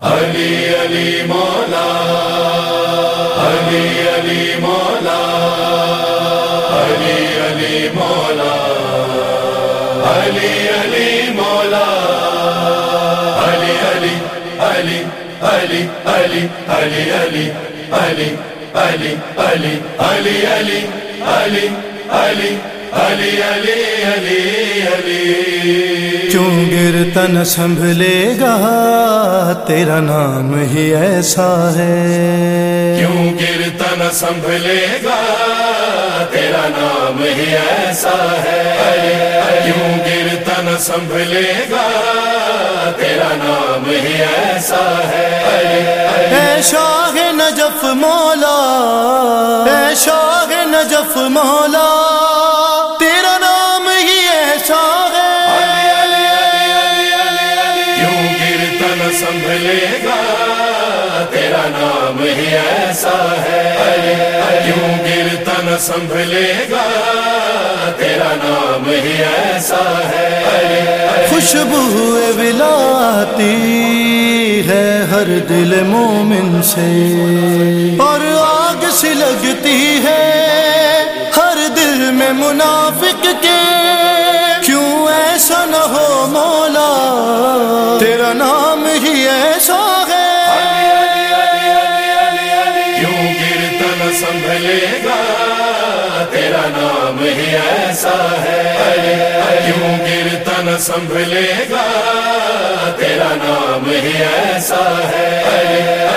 علی علی مولا، علی علی مولا، علی علی مولا، علی علی مولا، علی علی علی علی علی علی علی علی علی علی علی علی علی علی علی علی علی علی کیوں گرتا نہ سنبھلے گا تیرا نام ہی ایسا ہے۔ کیوں گرتا نہ سنبھلے گا تیرا نام ہی ایسا ہے۔ کیوں گرتا نہ سنبھلے گا تیرا نام ہی ایسا ہے۔ اے شاہ نجف مولا اے شاہ نجف مولا تیرا نام ہی ایسا ہے۔ کیوں گرتا نہ سنبھلے گا؟ تیرا نام ہی ایسا ہے۔ خوشبو ولاتی ہے ہر دل مومن سے۔ اور آگ سی لگتی ہے ہر دل میں منافق کے۔ کیوں ایسا نہ ہو مولا ایسا ہے۔ کیوں گرتا نہ سنبھلے گا؟ تیرا نام ہی ایسا ہے۔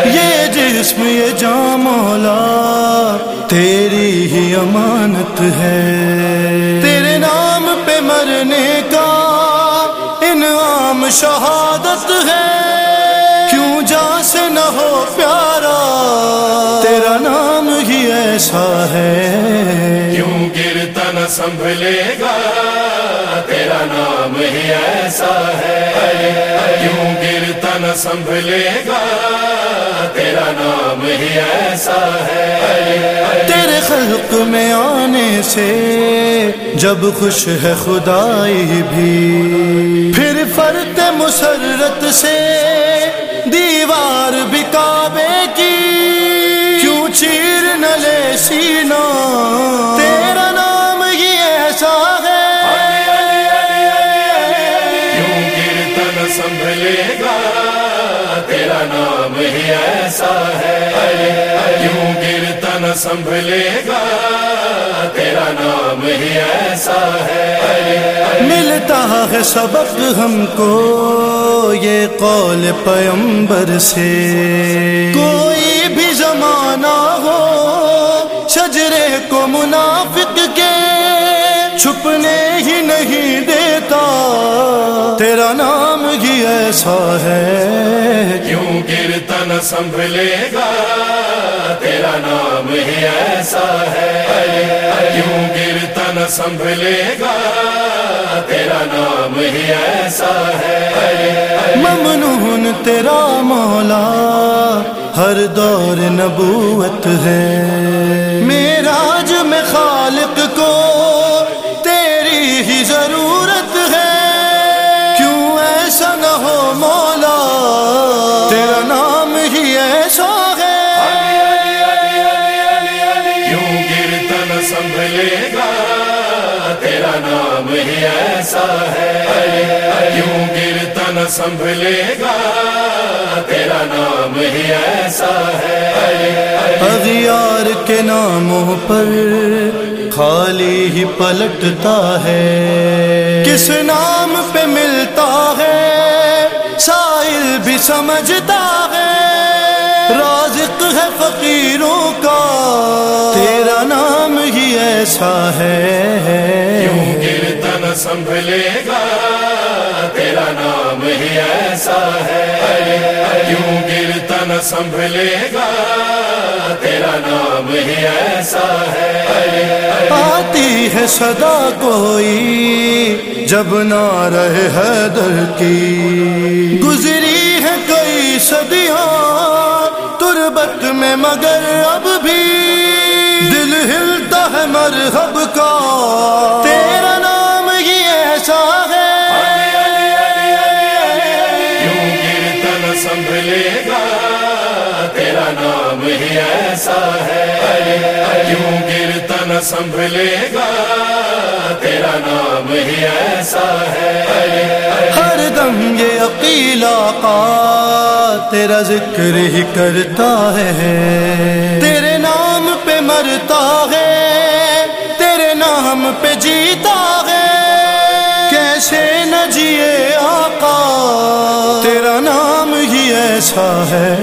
یہ جسم، یہ جام مولا تیری ہی امانت ہے۔ تیرے نام پہ مرنے کا انعام شہادت ہے۔ کیوں جا سے نہ ہو پیارا، تیرا نام ہی ایسا ہے۔ سنبھلے گا، تیرا نام ہی ایسا ہے۔ کیوں گرتا نہ سنبھلے گا، تیرا نام ہی ایسا ہے۔ تیرے خلق میں آنے سے جب خوش ہے خدائی بھی۔ پھر فرق مسرت سے دیوار بھی کعبے کی۔ کیوں چیر نہ لے سینا سنبھلے گا تیرا نام ہی ایسا ہے۔ کیوں گرتا نہ سنبھلے گا؟ تیرا نام ہی ایسا ہے۔ ملتا ہے سبق ہم کو یہ قول پیمبر سے۔ کوئی بھی زمانہ ہو شجرے کو منافق کے چھپنے ہی نہیں دیتا ایسا ہے۔ کیوں گرتا نہ سنبھلے گا تیرا نام ہی ایسا ہے۔ کیوں گرتا نہ سنبھلے گا تیرا نام ہی ایسا ہے۔ ممنون تیرا مولا ہر دور نبوت ہے۔ میراج میں خالق کو نام ایسا ہے۔ کیوں گرتا نہ سنبھلے گا؟ تیرا نام ہی ایسا ہے۔ اغیار کے ناموں پر خالی ہی پلٹتا ہے۔ کس نام پہ ملتا ہے؟ سائل بھی سمجھتا ہے۔ رازق ہے فقیروں کا، تیرا نام ہی ایسا ہے۔ سنبھلے گا، تیرا نام ہی ایسا ہے۔ کیوں گرتا نہ سنبھلے گا، تیرا نام ہی ایسا ہے۔ آتی ہے صدا کوئی، جب نہ رہے حیدر کی۔ گزری ہے کئی صدیاں، تربت میں مگر اب بھی۔ دل ہلتا ہے مرحب کا نام ہی ایسا ہے۔ کیوں گرتا نہ سنبھلے گا؟ تیرا نام ہی ایسا ہے۔ ہر دم یہ عقیلا کا تیرا ذکر ہی کرتا ہے۔ تیرے نام پہ مرتا ہے، تیرے نام پہ جیتا ہے۔ کیسے نہ جیے آقا، تیرا نام ہی ایسا ہے۔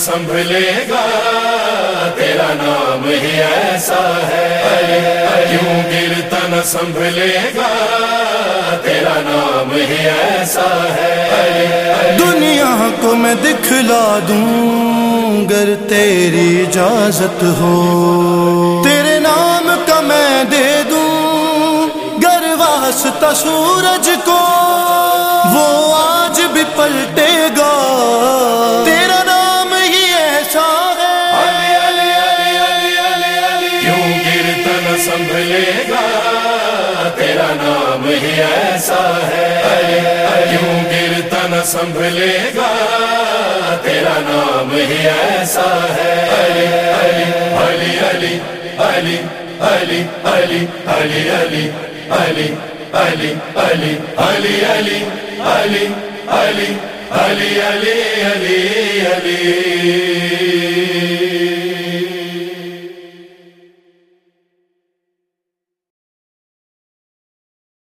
سنبھلے گا، تیرا نام ہی ایسا ہے۔ کیوں گرتا نہ سنبھلے گا، تیرا نام ہی ایسا ہے۔ دنیا کو میں دکھلا دوں، گر تیری اجازت ہو۔ تیرے نام کا میں دے دوں، گر واسطہ سورج کو۔ وہ آج بھی پلٹے گا نام ہی ایسا ہے کیوں گرتا نہ سنبھلے گا تیرا نام ہی ایسا ہے علی علی علی علی علی علی علی علی علی علی علی علی علی علی علی علی علی علی